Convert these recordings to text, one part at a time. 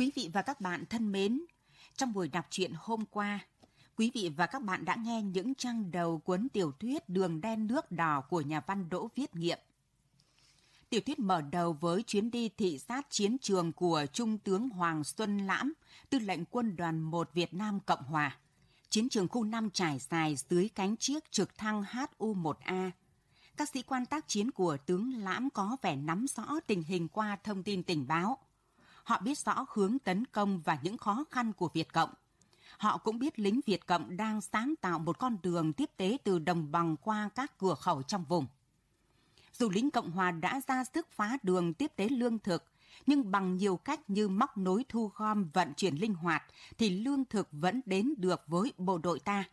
Quý vị và các bạn thân mến, trong buổi đọc truyện hôm qua, quý vị và các bạn đã nghe những trang đầu cuốn tiểu thuyết Đường đen nước đỏ của nhà văn Đỗ Viết Nghiệm. Tiểu thuyết mở đầu với chuyến đi thị sát chiến trường của Trung tướng Hoàng Xuân Lãm, tư lệnh quân đoàn 1 Việt Nam Cộng Hòa. Chiến trường khu 5 trải dài dưới cánh chiếc trực thăng HU-1A. Các sĩ quan tác chiến của tướng Lãm có vẻ nắm rõ tình hình qua thông tin tình báo. Họ biết rõ hướng tấn công và những khó khăn của Việt Cộng. Họ cũng biết lính Việt Cộng đang sáng tạo một con đường tiếp tế từ đồng bằng qua các cửa khẩu trong vùng. Dù lính Cộng Hòa đã ra sức phá đường tiếp tế lương thực, nhưng bằng nhiều cách như móc nối thu gom vận chuyển linh hoạt thì lương thực vẫn đến được với bộ đội ta.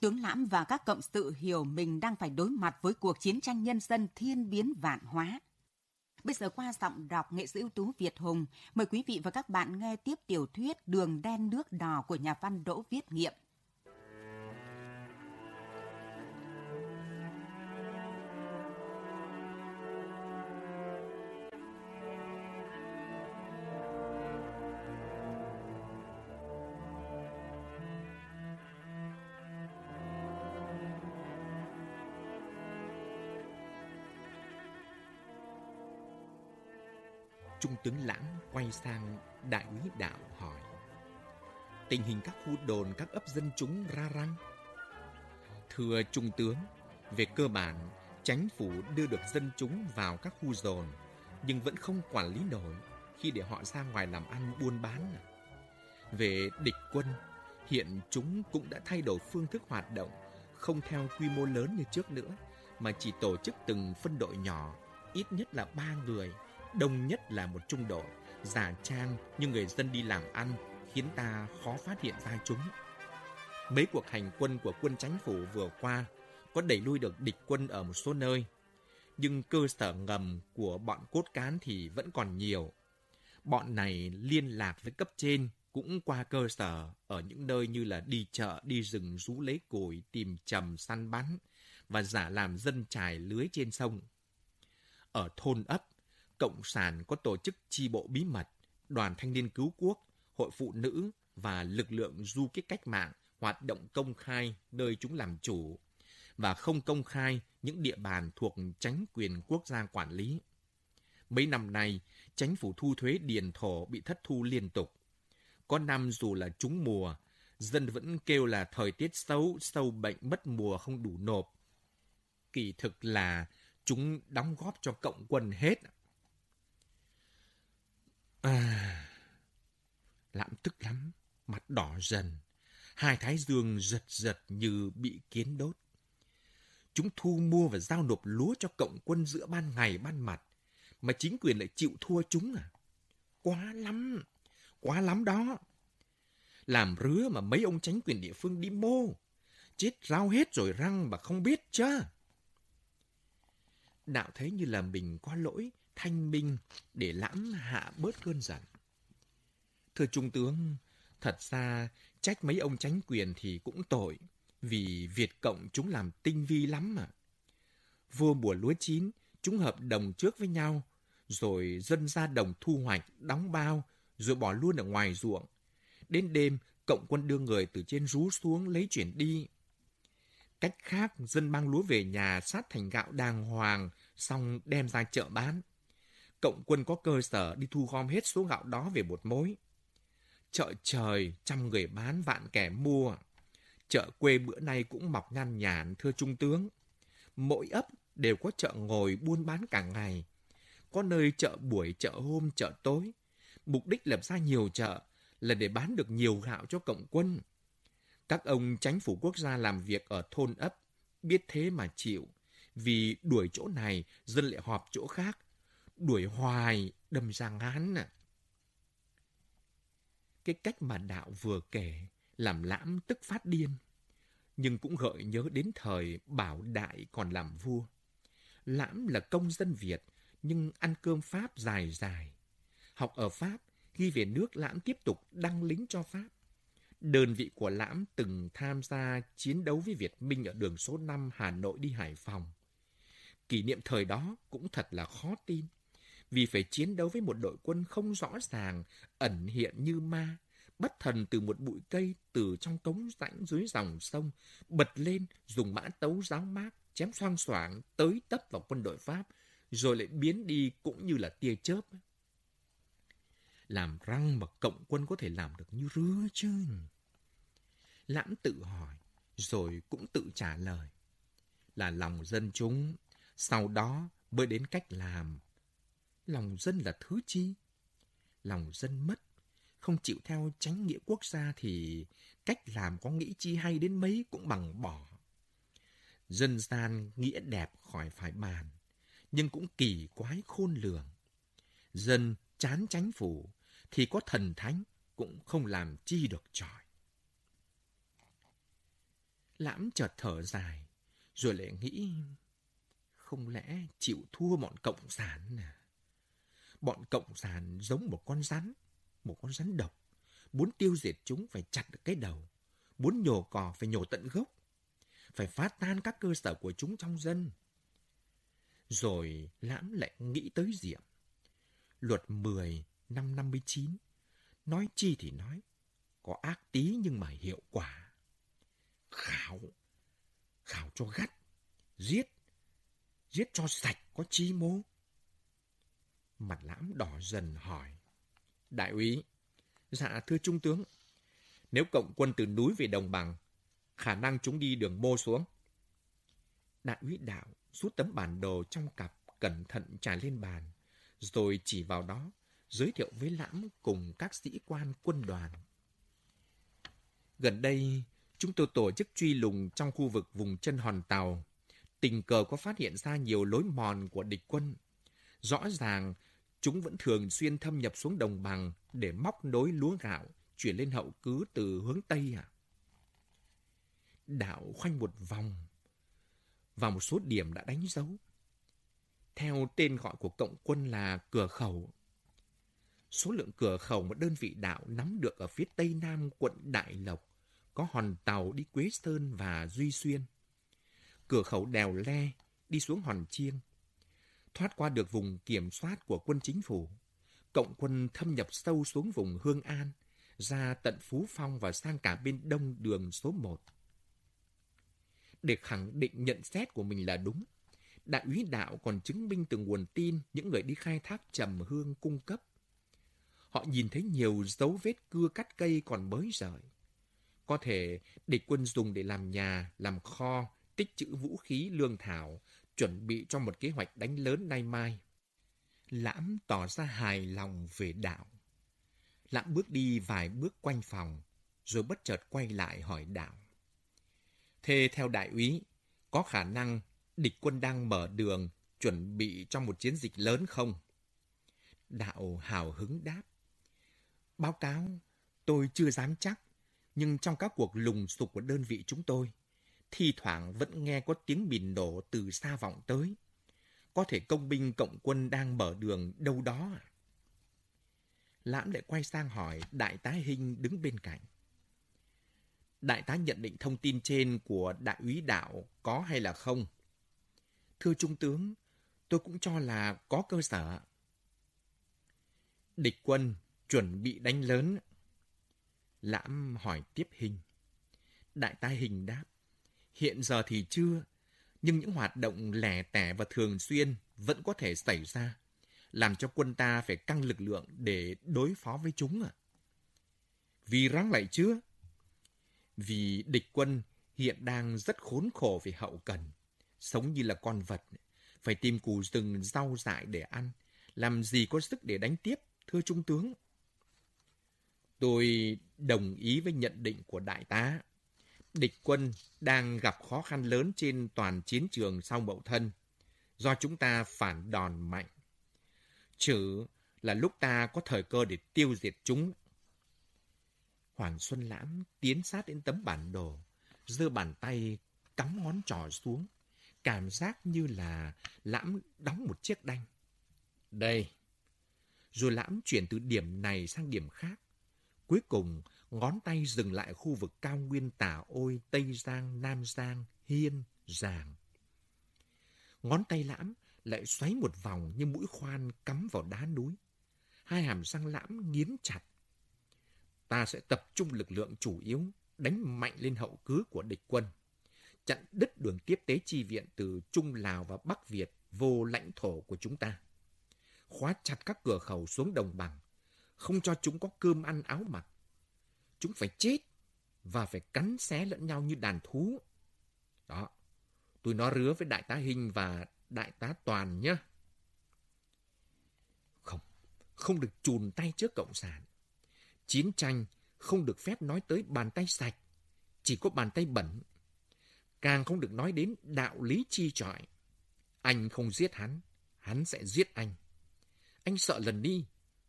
Tướng Lãm và các cộng sự hiểu mình đang phải đối mặt với cuộc chiến tranh nhân dân thiên biến vạn hóa. Bây giờ qua giọng đọc nghệ sĩ ưu tú Việt Hùng, mời quý vị và các bạn nghe tiếp tiểu thuyết Đường đen nước đỏ của nhà văn Đỗ Viết Nghiệm. Lãng quay sang đại úy đạo hỏi. Tình hình các khu đồn, các ấp dân chúng ra răng. Thưa Trung tướng, về cơ bản, chánh phủ đưa được dân chúng vào các khu dồn, nhưng vẫn không quản lý nổi khi để họ ra ngoài làm ăn buôn bán. À. Về địch quân, hiện chúng cũng đã thay đổi phương thức hoạt động, không theo quy mô lớn như trước nữa, mà chỉ tổ chức từng phân đội nhỏ, ít nhất là ba người, đông nhất là một trung đội, giả trang như người dân đi làm ăn, khiến ta khó phát hiện ra chúng. Mấy cuộc hành quân của quân chánh phủ vừa qua có đẩy lui được địch quân ở một số nơi, nhưng cơ sở ngầm của bọn cốt cán thì vẫn còn nhiều. Bọn này liên lạc với cấp trên cũng qua cơ sở ở những nơi như là đi chợ, đi rừng rú lấy củi, tìm trầm săn bắn và giả làm dân trải lưới trên sông. Ở thôn ấp, Cộng sản có tổ chức chi bộ bí mật, đoàn thanh niên cứu quốc, hội phụ nữ và lực lượng du kích cách mạng hoạt động công khai nơi chúng làm chủ và không công khai những địa bàn thuộc tránh quyền quốc gia quản lý. Mấy năm nay, chính phủ thu thuế điền thổ bị thất thu liên tục. Có năm dù là trúng mùa, dân vẫn kêu là thời tiết xấu, sâu bệnh mất mùa không đủ nộp. Kỳ thực là chúng đóng góp cho cộng quân hết. À, lãm tức lắm, mặt đỏ dần, hai thái dương giật giật như bị kiến đốt. Chúng thu mua và giao nộp lúa cho cộng quân giữa ban ngày ban mặt, mà chính quyền lại chịu thua chúng à? Quá lắm, quá lắm đó. Làm rứa mà mấy ông tránh quyền địa phương đi mô, chết rau hết rồi răng mà không biết chứ. Đạo thấy như là mình có lỗi, thanh minh để lãm hạ bớt cơn giận. Thưa Trung tướng, thật ra trách mấy ông tránh quyền thì cũng tội, vì Việt Cộng chúng làm tinh vi lắm mà. Vua mùa lúa chín, chúng hợp đồng trước với nhau, rồi dân ra đồng thu hoạch, đóng bao, rồi bỏ luôn ở ngoài ruộng. Đến đêm, cộng quân đưa người từ trên rú xuống lấy chuyển đi. Cách khác, dân mang lúa về nhà sát thành gạo đàng hoàng, xong đem ra chợ bán. Cộng quân có cơ sở đi thu gom hết số gạo đó về một mối. Chợ trời, trăm người bán vạn kẻ mua. Chợ quê bữa nay cũng mọc nhan nhản, thưa Trung tướng. Mỗi ấp đều có chợ ngồi buôn bán cả ngày. Có nơi chợ buổi, chợ hôm, chợ tối. Mục đích lập ra nhiều chợ là để bán được nhiều gạo cho cộng quân. Các ông chánh phủ quốc gia làm việc ở thôn ấp, biết thế mà chịu. Vì đuổi chỗ này, dân lại họp chỗ khác. Đuổi hoài, đâm ra ngán à. Cái cách mà đạo vừa kể, làm lãm tức phát điên. Nhưng cũng gợi nhớ đến thời Bảo Đại còn làm vua. Lãm là công dân Việt, nhưng ăn cơm Pháp dài dài. Học ở Pháp, khi về nước Lãm tiếp tục đăng lính cho Pháp. Đơn vị của Lãm từng tham gia chiến đấu với Việt Minh ở đường số 5 Hà Nội đi Hải Phòng. Kỷ niệm thời đó cũng thật là khó tin, vì phải chiến đấu với một đội quân không rõ ràng, ẩn hiện như ma, bất thần từ một bụi cây từ trong cống rãnh dưới dòng sông, bật lên dùng mã tấu giáo mát, chém xoang xoảng tới tấp vào quân đội Pháp, rồi lại biến đi cũng như là tia chớp. Làm răng mà cộng quân có thể làm được như rứa chứ? Lãm tự hỏi, rồi cũng tự trả lời. Là lòng dân chúng, sau đó mới đến cách làm. Lòng dân là thứ chi? Lòng dân mất, không chịu theo tránh nghĩa quốc gia thì cách làm có nghĩ chi hay đến mấy cũng bằng bỏ. Dân gian nghĩa đẹp khỏi phải bàn, nhưng cũng kỳ quái khôn lường. Dân chán chánh phủ thì có thần thánh cũng không làm chi được tròi. Lãm chợt thở dài, rồi lại nghĩ, không lẽ chịu thua bọn cộng sản à? Bọn cộng sản giống một con rắn, một con rắn độc. Muốn tiêu diệt chúng phải chặt được cái đầu, muốn nhổ cỏ phải nhổ tận gốc, phải phá tan các cơ sở của chúng trong dân. Rồi Lãm lại nghĩ tới Diệm. Luật 10 năm 59, nói chi thì nói, có ác tí nhưng mà hiệu quả. Khảo, khảo cho gắt, giết, giết cho sạch có chi mô. Mặt lãm đỏ dần hỏi, Đại úy, dạ thưa trung tướng, nếu cộng quân từ núi về đồng bằng, khả năng chúng đi đường mô xuống. Đại úy đạo rút tấm bản đồ trong cặp cẩn thận trải lên bàn, rồi chỉ vào đó, giới thiệu với Lãm cùng các sĩ quan quân đoàn. Gần đây, chúng tôi tổ chức truy lùng trong khu vực vùng chân hòn tàu. Tình cờ có phát hiện ra nhiều lối mòn của địch quân. Rõ ràng, chúng vẫn thường xuyên thâm nhập xuống đồng bằng để móc nối lúa gạo, chuyển lên hậu cứ từ hướng Tây à. Đạo khoanh một vòng, và một số điểm đã đánh dấu. Theo tên gọi của cộng quân là cửa khẩu. Số lượng cửa khẩu một đơn vị đạo nắm được ở phía tây nam quận Đại Lộc có hòn tàu đi Quế Sơn và Duy Xuyên. Cửa khẩu đèo Le đi xuống hòn Chiêng. Thoát qua được vùng kiểm soát của quân chính phủ. Cộng quân thâm nhập sâu xuống vùng Hương An, ra tận Phú Phong và sang cả bên đông đường số 1. Để khẳng định nhận xét của mình là đúng, đại úy đạo còn chứng minh từ nguồn tin những người đi khai thác trầm hương cung cấp. Họ nhìn thấy nhiều dấu vết cưa cắt cây còn mới rời. Có thể địch quân dùng để làm nhà, làm kho, tích trữ vũ khí, lương thảo, chuẩn bị cho một kế hoạch đánh lớn nay mai. Lãm tỏ ra hài lòng về đạo. Lãm bước đi vài bước quanh phòng, rồi bất chợt quay lại hỏi đạo. Thế theo đại úy, có khả năng địch quân đang mở đường chuẩn bị cho một chiến dịch lớn không? Đạo hào hứng đáp. Báo cáo, tôi chưa dám chắc, nhưng trong các cuộc lùng sục của đơn vị chúng tôi, thi thoảng vẫn nghe có tiếng bình nổ từ xa vọng tới. Có thể công binh cộng quân đang mở đường đâu đó à? Lãm lại quay sang hỏi đại tá Hinh đứng bên cạnh. Đại tá nhận định thông tin trên của đại úy đạo có hay là không? Thưa Trung tướng, tôi cũng cho là có cơ sở. Địch quân chuẩn bị đánh lớn. Lãm hỏi tiếp hình. Đại tá hình đáp. Hiện giờ thì chưa, nhưng những hoạt động lẻ tẻ và thường xuyên vẫn có thể xảy ra, làm cho quân ta phải căng lực lượng để đối phó với chúng à. Vì ráng lại chưa? Vì địch quân hiện đang rất khốn khổ về hậu cần, sống như là con vật, phải tìm củ rừng rau dại để ăn, làm gì có sức để đánh tiếp, thưa Trung tướng. Tôi đồng ý với nhận định của đại tá. Địch quân đang gặp khó khăn lớn trên toàn chiến trường sau mậu thân, do chúng ta phản đòn mạnh. Chữ là lúc ta có thời cơ để tiêu diệt chúng Hoàng Xuân Lãm tiến sát đến tấm bản đồ, giơ bàn tay cắm ngón trỏ xuống, cảm giác như là Lãm đóng một chiếc đanh. Đây. Rồi Lãm chuyển từ điểm này sang điểm khác. Cuối cùng, ngón tay dừng lại khu vực cao nguyên tả ôi Tây Giang, Nam Giang, Hiên, Giàng. Ngón tay Lãm lại xoáy một vòng như mũi khoan cắm vào đá núi. Hai hàm răng lãm nghiến chặt. Ta sẽ tập trung lực lượng chủ yếu, đánh mạnh lên hậu cứ của địch quân. Chặn đứt đường tiếp tế chi viện từ Trung Lào và Bắc Việt vô lãnh thổ của chúng ta. Khóa chặt các cửa khẩu xuống đồng bằng, không cho chúng có cơm ăn áo mặc. Chúng phải chết và phải cắn xé lẫn nhau như đàn thú. Đó, tôi nói rứa với đại tá Hình và đại tá Toàn nhé. Không, không được chùn tay trước Cộng sản. Chiến tranh không được phép nói tới bàn tay sạch, chỉ có bàn tay bẩn. Càng không được nói đến đạo lý chi trọi. Anh không giết hắn, hắn sẽ giết anh. Anh sợ lần đi,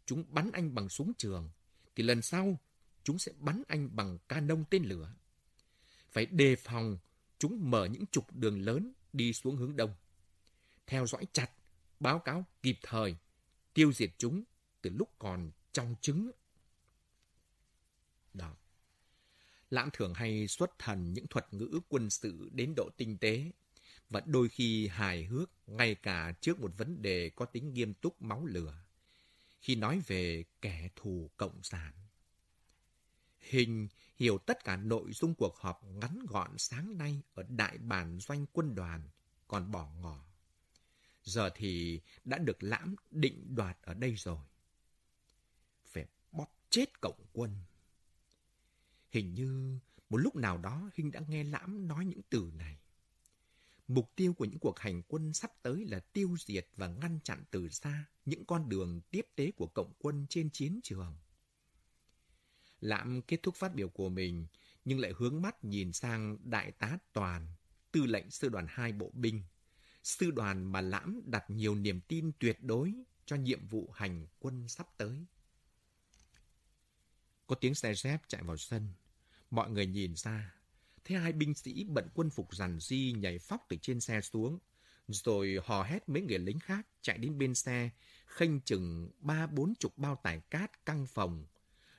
chúng bắn anh bằng súng trường, thì lần sau chúng sẽ bắn anh bằng canon tên lửa. Phải đề phòng chúng mở những trục đường lớn đi xuống hướng đông. Theo dõi chặt, báo cáo kịp thời, tiêu diệt chúng từ lúc còn trong trứng. Đó. Lãm thường hay xuất thần những thuật ngữ quân sự đến độ tinh tế và đôi khi hài hước ngay cả trước một vấn đề có tính nghiêm túc máu lửa khi nói về kẻ thù cộng sản. Hình hiểu tất cả nội dung cuộc họp ngắn gọn sáng nay ở đại bản doanh quân đoàn, còn bỏ ngỏ. Giờ thì đã được lãm định đoạt ở đây rồi. Phải bóp chết cộng quân. Hình như một lúc nào đó hình đã nghe lãm nói những từ này. Mục tiêu của những cuộc hành quân sắp tới là tiêu diệt và ngăn chặn từ xa những con đường tiếp tế của cộng quân trên chiến trường. Lãm kết thúc phát biểu của mình, nhưng lại hướng mắt nhìn sang Đại tá Toàn, tư lệnh sư đoàn 2 bộ binh. Sư đoàn mà Lãm đặt nhiều niềm tin tuyệt đối cho nhiệm vụ hành quân sắp tới. Có tiếng xe dép chạy vào sân. Mọi người nhìn ra, thấy hai binh sĩ bận quân phục rằn di nhảy phóc từ trên xe xuống, rồi hò hét mấy người lính khác chạy đến bên xe, khênh chừng ba bốn chục bao tải cát căng phòng,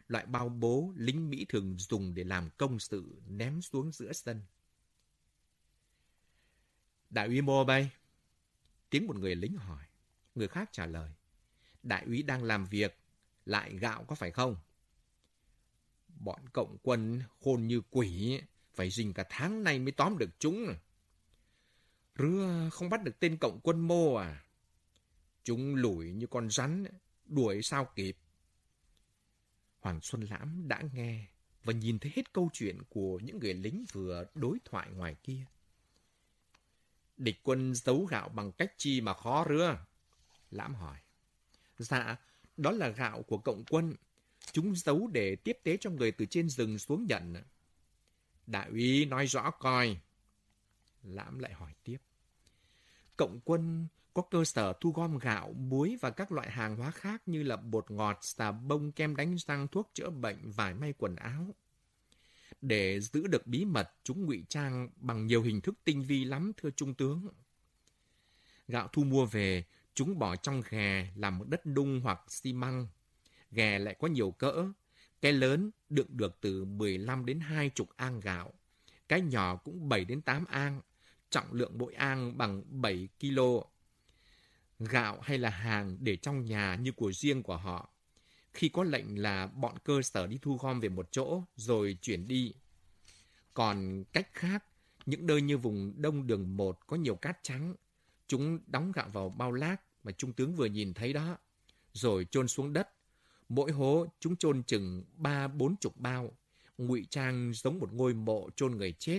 loại bao bố lính Mỹ thường dùng để làm công sự ném xuống giữa sân. Đại úy Mô bay. Tiếng một người lính hỏi. Người khác trả lời. Đại úy đang làm việc, lại gạo có phải không? Bọn cộng quân khôn như quỷ, phải rình cả tháng nay mới tóm được chúng. rứa không bắt được tên cộng quân mô à? Chúng lủi như con rắn, đuổi sao kịp. Hoàng Xuân Lãm đã nghe và nhìn thấy hết câu chuyện của những người lính vừa đối thoại ngoài kia. Địch quân giấu gạo bằng cách chi mà khó rứa, Lãm hỏi. Dạ, đó là gạo của cộng quân. Chúng giấu để tiếp tế cho người từ trên rừng xuống nhận. Đại úy nói rõ coi. Lãm lại hỏi tiếp. Cộng quân có cơ sở thu gom gạo, muối và các loại hàng hóa khác như là bột ngọt, xà bông, kem đánh răng, thuốc chữa bệnh, vải may quần áo. Để giữ được bí mật, chúng ngụy trang bằng nhiều hình thức tinh vi lắm, thưa Trung tướng. Gạo thu mua về, chúng bỏ trong ghè làm đất đung hoặc xi măng. Ghè lại có nhiều cỡ. Cái lớn đựng được từ 15 đến 20 an gạo. Cái nhỏ cũng 7 đến 8 an. Trọng lượng mỗi an bằng 7 kg gạo hay là hàng để trong nhà như của riêng của họ. Khi có lệnh là bọn cơ sở đi thu gom về một chỗ rồi chuyển đi. Còn cách khác, những nơi như vùng đông đường 1 có nhiều cát trắng, chúng đóng gạo vào bao lác mà Trung tướng vừa nhìn thấy đó, rồi chôn xuống đất. Mỗi hố chúng chôn chừng ba bốn chục bao, ngụy trang giống một ngôi mộ chôn người chết.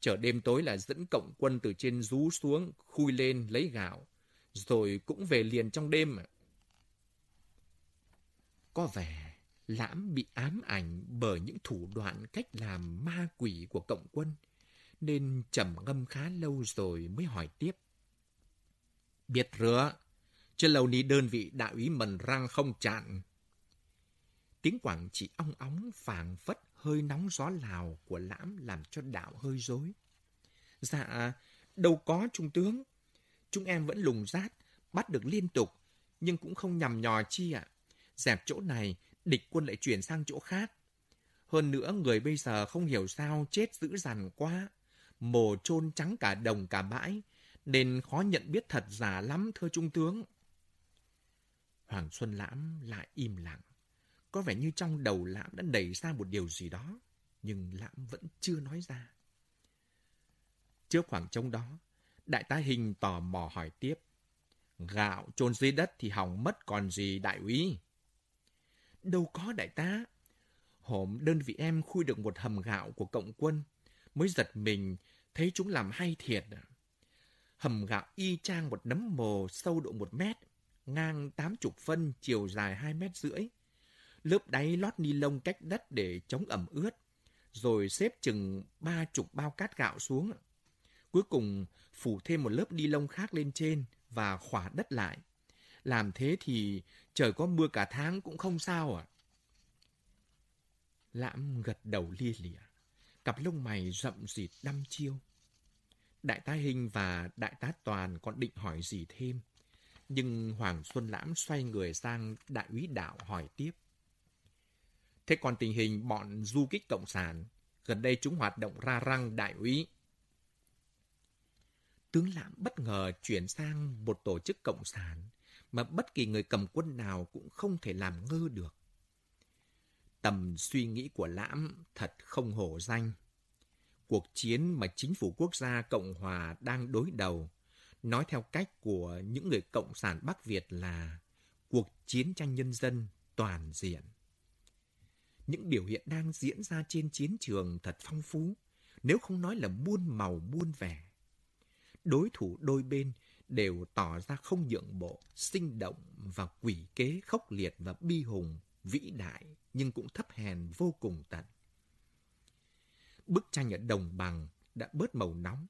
Chờ đêm tối là dẫn cộng quân từ trên rú xuống, khui lên lấy gạo rồi cũng về liền trong đêm. Có vẻ Lãm bị ám ảnh bởi những thủ đoạn cách làm ma quỷ của cộng quân, nên trầm ngâm khá lâu rồi mới hỏi tiếp. Biết rửa, chứ lâu ní đơn vị đại úy mần răng không chặn. Tiếng Quảng chỉ ong óng phảng phất hơi nóng gió lào của Lãm làm cho đạo hơi rối. Dạ, đâu có trung tướng. Chúng em vẫn lùng rát, bắt được liên tục, nhưng cũng không nhằm nhò chi ạ. Dẹp chỗ này, địch quân lại chuyển sang chỗ khác. Hơn nữa, người bây giờ không hiểu sao chết dữ dằn quá. Mồ chôn trắng cả đồng cả bãi. nên khó nhận biết thật giả lắm, thưa Trung tướng. Hoàng Xuân Lãm lại im lặng. Có vẻ như trong đầu Lãm đã đẩy ra một điều gì đó, nhưng Lãm vẫn chưa nói ra. Trước khoảng trống đó, đại tá Hình tò mò hỏi tiếp. Gạo chôn dưới đất thì hỏng mất còn gì đại úy? Đâu có đại tá. Hôm đơn vị em khui được một hầm gạo của cộng quân, mới giật mình thấy chúng làm hay thiệt. À. Hầm gạo y chang một nấm mồ sâu độ một mét, ngang tám chục phân, chiều dài hai mét rưỡi. Lớp đáy lót ni lông cách đất để chống ẩm ướt, rồi xếp chừng ba chục bao cát gạo xuống. Cuối cùng phủ thêm một lớp ni lông khác lên trên và khỏa đất lại. Làm thế thì trời có mưa cả tháng cũng không sao à. Lãm gật đầu lia lịa, cặp lông mày rậm rịt đăm chiêu. Đại tá Hình và đại tá Toàn còn định hỏi gì thêm. Nhưng Hoàng Xuân Lãm xoay người sang đại úy đạo hỏi tiếp. Thế còn tình hình bọn du kích cộng sản, gần đây chúng hoạt động ra răng đại úy. Tướng Lãm bất ngờ chuyển sang một tổ chức cộng sản mà bất kỳ người cầm quân nào cũng không thể làm ngơ được. Tầm suy nghĩ của Lãm thật không hổ danh. Cuộc chiến mà chính phủ quốc gia Cộng Hòa đang đối đầu, nói theo cách của những người Cộng sản Bắc Việt là cuộc chiến tranh nhân dân toàn diện. Những biểu hiện đang diễn ra trên chiến trường thật phong phú, nếu không nói là muôn màu muôn vẻ. Đối thủ đôi bên đều tỏ ra không nhượng bộ, sinh động và quỷ kế khốc liệt và bi hùng, vĩ đại nhưng cũng thấp hèn vô cùng tận. Bức tranh ở đồng bằng đã bớt màu nóng.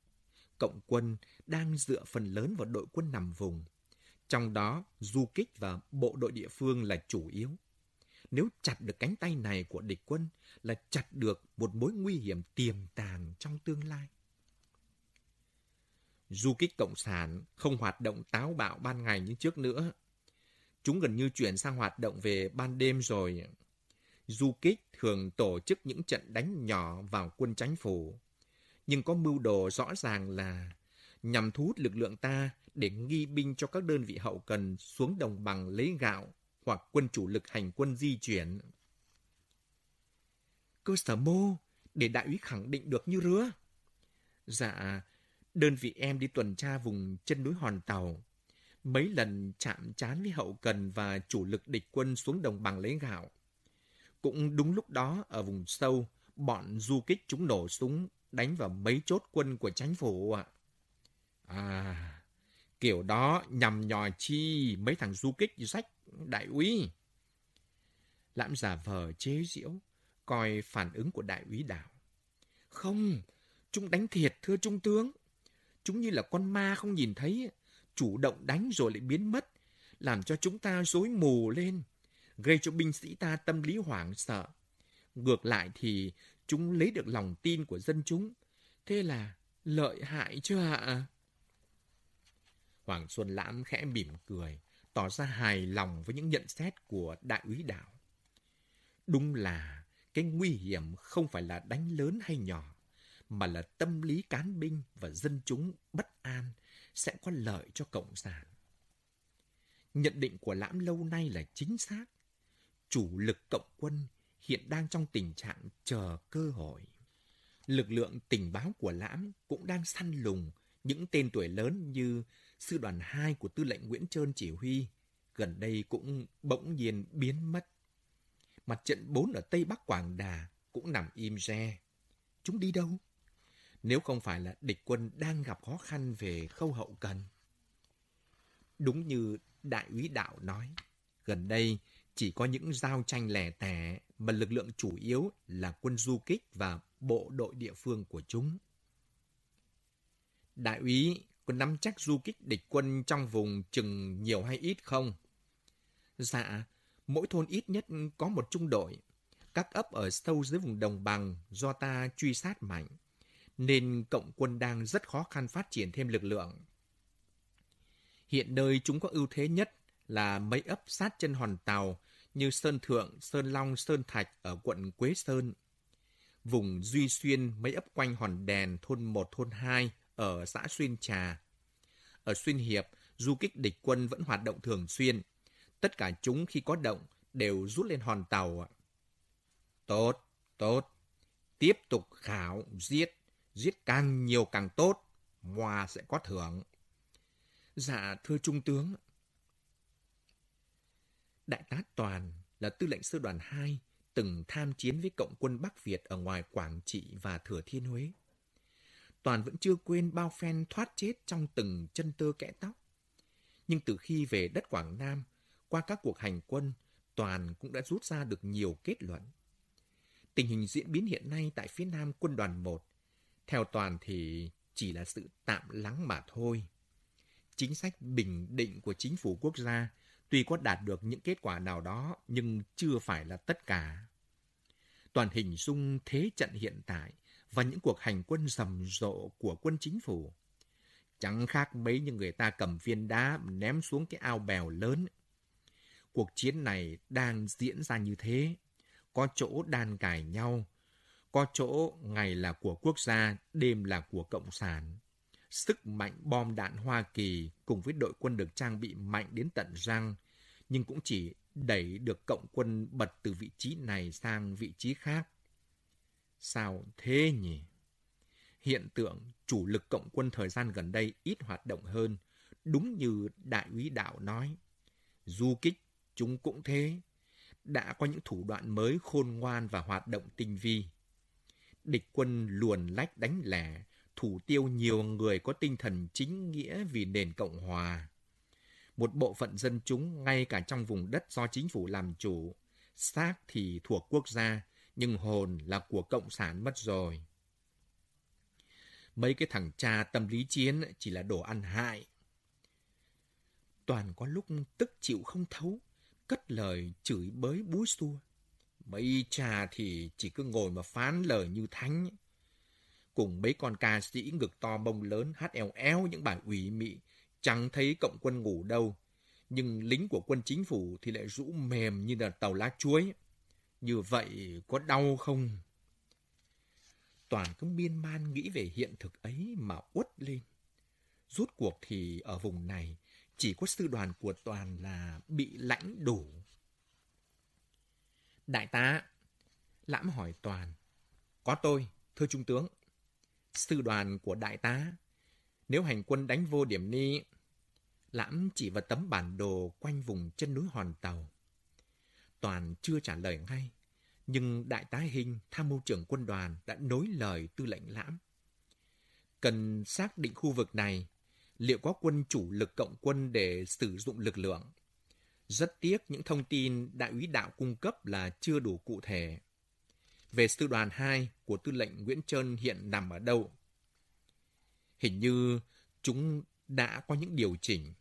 Cộng quân đang dựa phần lớn vào đội quân nằm vùng. Trong đó, du kích và bộ đội địa phương là chủ yếu. Nếu chặt được cánh tay này của địch quân là chặt được một mối nguy hiểm tiềm tàng trong tương lai. Du kích cộng sản không hoạt động táo bạo ban ngày như trước nữa. Chúng gần như chuyển sang hoạt động về ban đêm rồi. Du kích thường tổ chức những trận đánh nhỏ vào quân chánh phủ. Nhưng có mưu đồ rõ ràng là nhằm thu hút lực lượng ta để nghi binh cho các đơn vị hậu cần xuống đồng bằng lấy gạo hoặc quân chủ lực hành quân di chuyển. Cơ sở mô, để đại úy khẳng định được như rứa. Dạ, đơn vị em đi tuần tra vùng chân núi Hòn Tàu. Mấy lần chạm chán với hậu cần và chủ lực địch quân xuống đồng bằng lấy gạo. Cũng đúng lúc đó, ở vùng sâu, bọn du kích chúng nổ súng đánh vào mấy chốt quân của chính phủ ạ. À, kiểu đó nhằm nhòi chi mấy thằng du kích rách đại úy. Lãm giả vờ chế giễu, coi phản ứng của đại úy đảo. Không, chúng đánh thiệt thưa trung tướng. Chúng như là con ma không nhìn thấy, chủ động đánh rồi lại biến mất, làm cho chúng ta rối mù lên gây cho binh sĩ ta tâm lý hoảng sợ. Ngược lại thì chúng lấy được lòng tin của dân chúng. Thế là lợi hại chưa ạ? Hoàng Xuân Lãm khẽ mỉm cười, tỏ ra hài lòng với những nhận xét của đại úy đạo. Đúng là cái nguy hiểm không phải là đánh lớn hay nhỏ, mà là tâm lý cán binh và dân chúng bất an sẽ có lợi cho Cộng sản. Nhận định của Lãm lâu nay là chính xác chủ lực cộng quân hiện đang trong tình trạng chờ cơ hội. Lực lượng tình báo của Lãm cũng đang săn lùng những tên tuổi lớn như sư đoàn 2 của tư lệnh Nguyễn Trơn chỉ huy, gần đây cũng bỗng nhiên biến mất. Mặt trận 4 ở Tây Bắc Quảng Đà cũng nằm im re. Chúng đi đâu? Nếu không phải là địch quân đang gặp khó khăn về khâu hậu cần. Đúng như đại úy đạo nói, gần đây chỉ có những giao tranh lẻ tẻ mà lực lượng chủ yếu là quân du kích và bộ đội địa phương của chúng. Đại úy có nắm chắc du kích địch quân trong vùng chừng nhiều hay ít không? Dạ, mỗi thôn ít nhất có một trung đội. Các ấp ở sâu dưới vùng đồng bằng do ta truy sát mạnh, nên cộng quân đang rất khó khăn phát triển thêm lực lượng. Hiện nơi chúng có ưu thế nhất là mấy ấp sát chân hòn tàu như Sơn Thượng, Sơn Long, Sơn Thạch ở quận Quế Sơn. Vùng Duy Xuyên mấy ấp quanh hòn đèn thôn 1, thôn 2 ở xã Xuyên Trà. ở Xuyên Hiệp, du kích địch quân vẫn hoạt động thường xuyên. Tất cả chúng khi có động đều rút lên hòn tàu. Tốt, tốt. Tiếp tục khảo, giết. Giết càng nhiều càng tốt. Moa sẽ có thưởng. Dạ, thưa Trung tướng. Đại tá Toàn là tư lệnh sư đoàn 2, từng tham chiến với cộng quân Bắc Việt ở ngoài Quảng Trị và Thừa Thiên Huế. Toàn vẫn chưa quên bao phen thoát chết trong từng chân tơ kẽ tóc. Nhưng từ khi về đất Quảng Nam, qua các cuộc hành quân, Toàn cũng đã rút ra được nhiều kết luận. Tình hình diễn biến hiện nay tại phía Nam quân đoàn 1, theo Toàn thì chỉ là sự tạm lắng mà thôi. Chính sách bình định của chính phủ quốc gia tuy có đạt được những kết quả nào đó nhưng chưa phải là tất cả. Toàn hình dung thế trận hiện tại và những cuộc hành quân rầm rộ của quân chính phủ. Chẳng khác mấy như người ta cầm viên đá ném xuống cái ao bèo lớn. Cuộc chiến này đang diễn ra như thế. Có chỗ đan cài nhau, có chỗ ngày là của quốc gia, đêm là của cộng sản. Sức mạnh bom đạn Hoa Kỳ cùng với đội quân được trang bị mạnh đến tận răng, nhưng cũng chỉ đẩy được cộng quân bật từ vị trí này sang vị trí khác. Sao thế nhỉ? Hiện tượng chủ lực cộng quân thời gian gần đây ít hoạt động hơn, đúng như đại úy đạo nói. Du kích, chúng cũng thế. Đã có những thủ đoạn mới khôn ngoan và hoạt động tinh vi. Địch quân luồn lách đánh lẻ, thủ tiêu nhiều người có tinh thần chính nghĩa vì nền Cộng Hòa. Một bộ phận dân chúng ngay cả trong vùng đất do chính phủ làm chủ, xác thì thuộc quốc gia, nhưng hồn là của Cộng sản mất rồi. Mấy cái thằng cha tâm lý chiến chỉ là đồ ăn hại. Toàn có lúc tức chịu không thấu, cất lời chửi bới búi xua. Mấy cha thì chỉ cứ ngồi mà phán lời như thánh. Cùng mấy con ca sĩ ngực to bông lớn hát eo éo những bài ủy mị, chẳng thấy cộng quân ngủ đâu. Nhưng lính của quân chính phủ thì lại rũ mềm như là tàu lá chuối. Như vậy có đau không? Toàn cứ miên man nghĩ về hiện thực ấy mà uất lên. Rút cuộc thì ở vùng này chỉ có sư đoàn của Toàn là bị lãnh đủ. Đại tá, Lãm hỏi Toàn. Có tôi, thưa Trung tướng. Sư đoàn của đại tá, nếu hành quân đánh vô điểm ni, Lãm chỉ vào tấm bản đồ quanh vùng chân núi Hòn Tàu. Toàn chưa trả lời ngay, nhưng Đại tá Hình, tham mưu trưởng quân đoàn đã nối lời tư lệnh Lãm. Cần xác định khu vực này, liệu có quân chủ lực cộng quân để sử dụng lực lượng. Rất tiếc những thông tin đại úy đạo cung cấp là chưa đủ cụ thể. Về sư đoàn 2 của tư lệnh Nguyễn Trơn hiện nằm ở đâu? Hình như chúng đã có những điều chỉnh.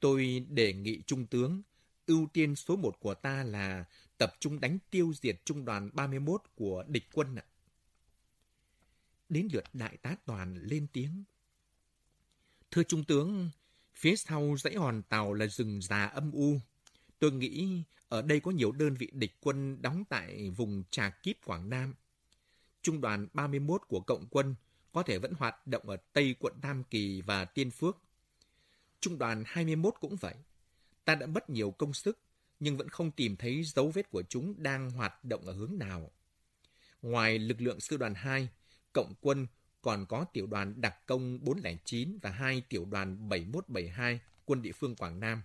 Tôi đề nghị Trung tướng ưu tiên số một của ta là tập trung đánh tiêu diệt trung đoàn 31 của địch quân ạ. Đến lượt đại tá toàn lên tiếng. Thưa Trung tướng, phía sau dãy hòn tàu là rừng già âm u. Tôi nghĩ ở đây có nhiều đơn vị địch quân đóng tại vùng Trà Kíp, Quảng Nam. Trung đoàn 31 của Cộng quân có thể vẫn hoạt động ở Tây quận Nam Kỳ và Tiên Phước. Trung đoàn 21 cũng vậy. Ta đã mất nhiều công sức, nhưng vẫn không tìm thấy dấu vết của chúng đang hoạt động ở hướng nào. Ngoài lực lượng sư đoàn 2, Cộng quân còn có tiểu đoàn đặc công 409 và hai tiểu đoàn 7172 quân địa phương Quảng Nam.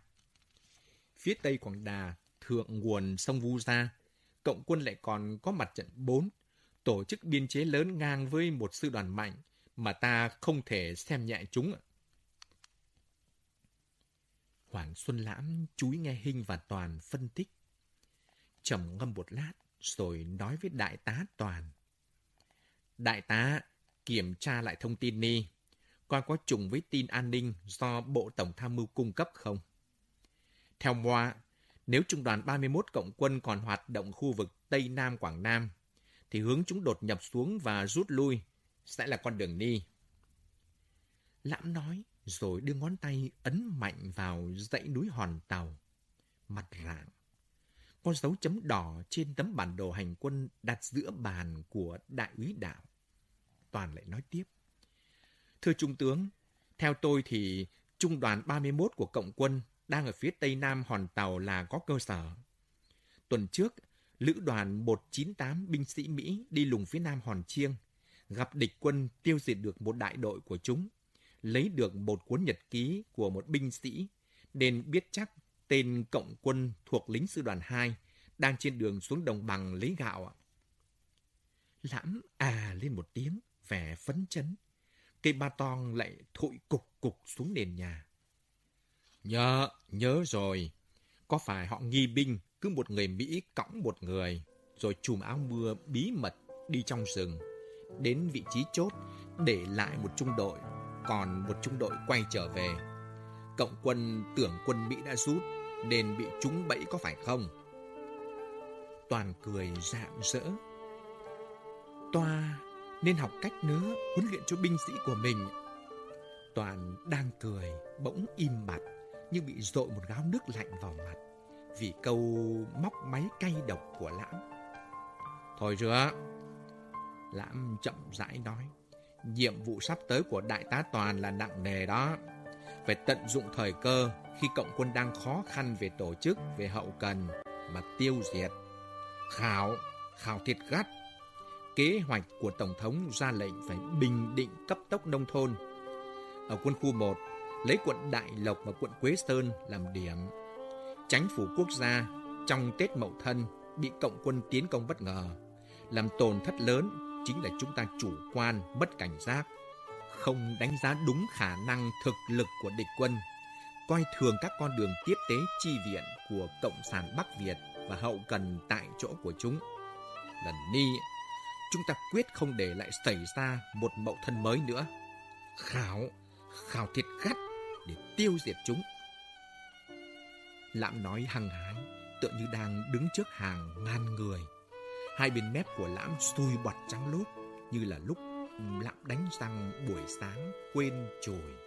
Phía Tây Quảng Đà, thượng nguồn sông Vu Gia, Cộng quân lại còn có mặt trận 4, tổ chức biên chế lớn ngang với một sư đoàn mạnh mà ta không thể xem nhẹ chúng. Hoàng Xuân Lãm chúi nghe Hinh và Toàn phân tích. trầm ngâm một lát, rồi nói với Đại tá Toàn. Đại tá, kiểm tra lại thông tin đi, coi có trùng với tin an ninh do Bộ Tổng Tham mưu cung cấp không. Theo Moa, nếu Trung đoàn 31 Cộng quân còn hoạt động khu vực Tây Nam Quảng Nam, thì hướng chúng đột nhập xuống và rút lui sẽ là con đường đi. Lãm nói, rồi đưa ngón tay ấn mạnh vào dãy núi hòn tàu. Mặt rạng. Con dấu chấm đỏ trên tấm bản đồ hành quân đặt giữa bàn của đại úy đạo. Toàn lại nói tiếp. Thưa Trung tướng, theo tôi thì Trung đoàn 31 của Cộng quân đang ở phía tây nam hòn tàu là có cơ sở. Tuần trước, Lữ đoàn 198 binh sĩ Mỹ đi lùng phía nam hòn chiêng, gặp địch quân tiêu diệt được một đại đội của chúng, lấy được một cuốn nhật ký của một binh sĩ, nên biết chắc tên cộng quân thuộc lính sư đoàn 2 đang trên đường xuống đồng bằng lấy gạo ạ. Lãm à lên một tiếng, vẻ phấn chấn. Cây ba tong lại thụi cục cục xuống nền nhà. Nhớ, nhớ rồi. Có phải họ nghi binh, cứ một người Mỹ cõng một người, rồi chùm áo mưa bí mật đi trong rừng, đến vị trí chốt, để lại một trung đội, còn một trung đội quay trở về. Cộng quân tưởng quân Mỹ đã rút, nên bị trúng bẫy có phải không? Toàn cười rạng rỡ. Toa nên học cách nữa huấn luyện cho binh sĩ của mình. Toàn đang cười, bỗng im bặt, như bị dội một gáo nước lạnh vào mặt, vì câu móc máy cay độc của Lãm. Thôi chưa? Lãm chậm rãi nói, nhiệm vụ sắp tới của đại tá Toàn là nặng nề đó. Phải tận dụng thời cơ khi cộng quân đang khó khăn về tổ chức, về hậu cần mà tiêu diệt. Khảo, khảo thiệt gắt. Kế hoạch của Tổng thống ra lệnh phải bình định cấp tốc nông thôn. Ở quân khu 1, lấy quận Đại Lộc và quận Quế Sơn làm điểm. Chánh phủ quốc gia trong Tết Mậu Thân bị cộng quân tiến công bất ngờ. Làm tổn thất lớn chính là chúng ta chủ quan, mất cảnh giác, không đánh giá đúng khả năng thực lực của địch quân, coi thường các con đường tiếp tế chi viện của Cộng sản Bắc Việt và hậu cần tại chỗ của chúng. Lần ni, chúng ta quyết không để lại xảy ra một mậu thân mới nữa. Khảo, khảo thiệt gắt để tiêu diệt chúng. Lãm nói hăng hái, tựa như đang đứng trước hàng ngàn người. Hai bên mép của Lãm sùi bọt trắng lốp như là lúc Lãm đánh răng buổi sáng quên chồi.